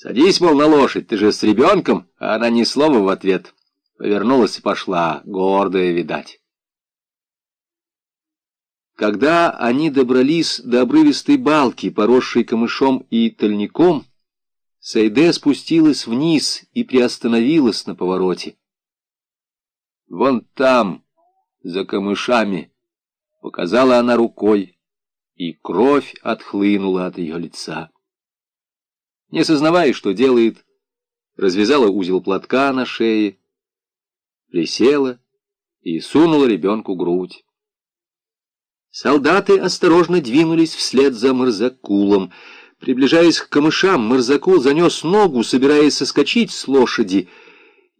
Садись, мол, на лошадь, ты же с ребенком, а она ни слова в ответ. Повернулась и пошла, гордая, видать. Когда они добрались до обрывистой балки, поросшей камышом и тольником, Сайде спустилась вниз и приостановилась на повороте. «Вон там, за камышами», — показала она рукой, и кровь отхлынула от ее лица. Не сознавая, что делает, развязала узел платка на шее, присела и сунула ребенку грудь. Солдаты осторожно двинулись вслед за Мырзакулом. Приближаясь к камышам, Мырзакул занес ногу, собираясь соскочить с лошади,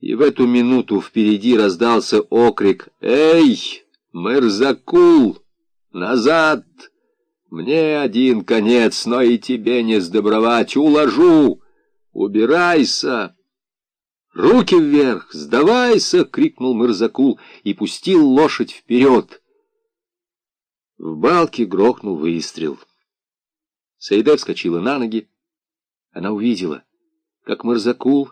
и в эту минуту впереди раздался окрик «Эй, Мырзакул, назад!» Мне один конец, но и тебе не сдобровать. Уложу! Убирайся!» «Руки вверх! Сдавайся!» — крикнул Мырзакул и пустил лошадь вперед. В балке грохнул выстрел. Саида вскочила на ноги. Она увидела, как Мырзакул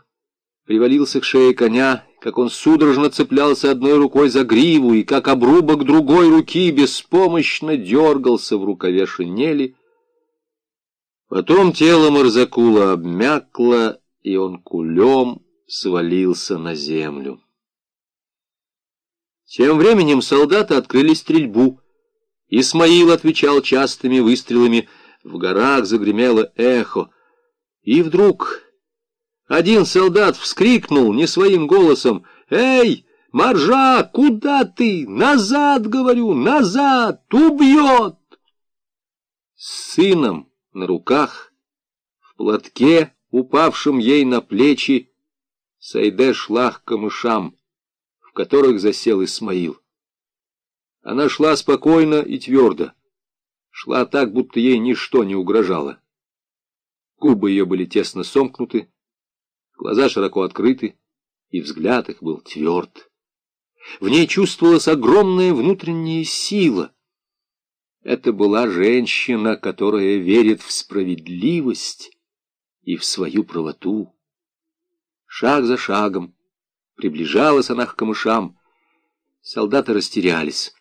привалился к шее коня как он судорожно цеплялся одной рукой за гриву и как обрубок другой руки беспомощно дергался в рукаве шинели. Потом тело Марзакула обмякло, и он кулем свалился на землю. Тем временем солдаты открыли стрельбу. Исмаил отвечал частыми выстрелами, в горах загремело эхо. И вдруг... Один солдат вскрикнул не своим голосом. «Эй, Маржа, куда ты? Назад, говорю, назад! Убьет!» С сыном на руках, в платке, упавшем ей на плечи, Сайде шла к камышам, в которых засел Исмаил. Она шла спокойно и твердо. Шла так, будто ей ничто не угрожало. Губы ее были тесно сомкнуты, Глаза широко открыты, и взгляд их был тверд. В ней чувствовалась огромная внутренняя сила. Это была женщина, которая верит в справедливость и в свою правоту. Шаг за шагом приближалась она к камышам. Солдаты растерялись.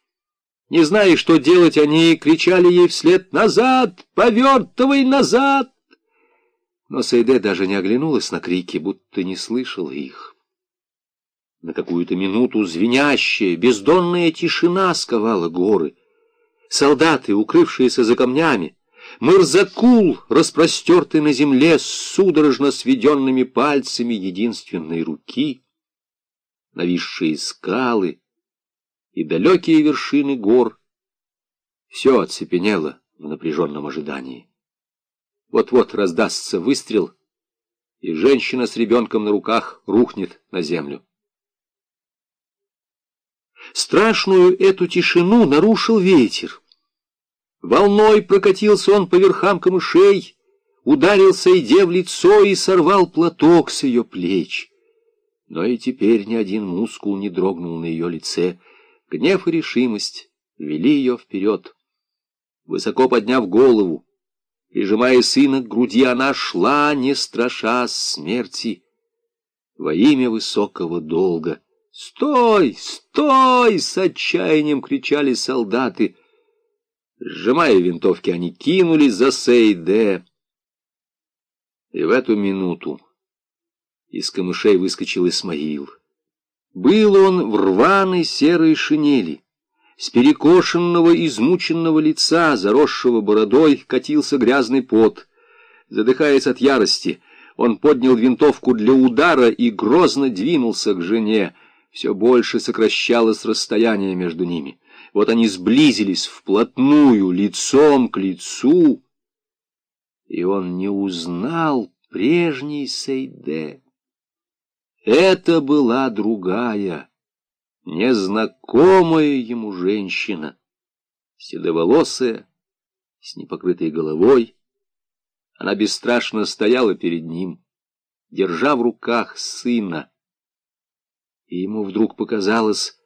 Не зная, что делать, они кричали ей вслед «Назад! Повертывай назад!» Но Сайде даже не оглянулась на крики, будто не слышала их. На какую-то минуту звенящая, бездонная тишина сковала горы. Солдаты, укрывшиеся за камнями, Мырзакул, распростертый на земле с судорожно сведенными пальцами единственной руки, нависшие скалы и далекие вершины гор, все оцепенело в напряженном ожидании. Вот-вот раздастся выстрел, и женщина с ребенком на руках рухнет на землю. Страшную эту тишину нарушил ветер. Волной прокатился он по верхам камышей, ударился иде в лицо и сорвал платок с ее плеч. Но и теперь ни один мускул не дрогнул на ее лице. Гнев и решимость вели ее вперед. Высоко подняв голову, Прижимая сына к груди, она шла, не страша смерти, во имя высокого долга. «Стой! Стой!» — с отчаянием кричали солдаты. Сжимая винтовки, они кинулись за Сейде. И в эту минуту из камышей выскочил Исмаил. Был он в рваной серой шинели. С перекошенного, измученного лица, заросшего бородой, катился грязный пот. Задыхаясь от ярости, он поднял винтовку для удара и грозно двинулся к жене. Все больше сокращалось расстояние между ними. Вот они сблизились вплотную, лицом к лицу, и он не узнал прежней Сейде. Это была другая незнакомая ему женщина, седоволосая, с непокрытой головой. Она бесстрашно стояла перед ним, держа в руках сына. И ему вдруг показалось,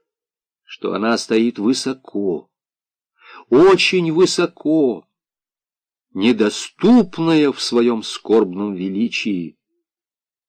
что она стоит высоко, очень высоко, недоступная в своем скорбном величии,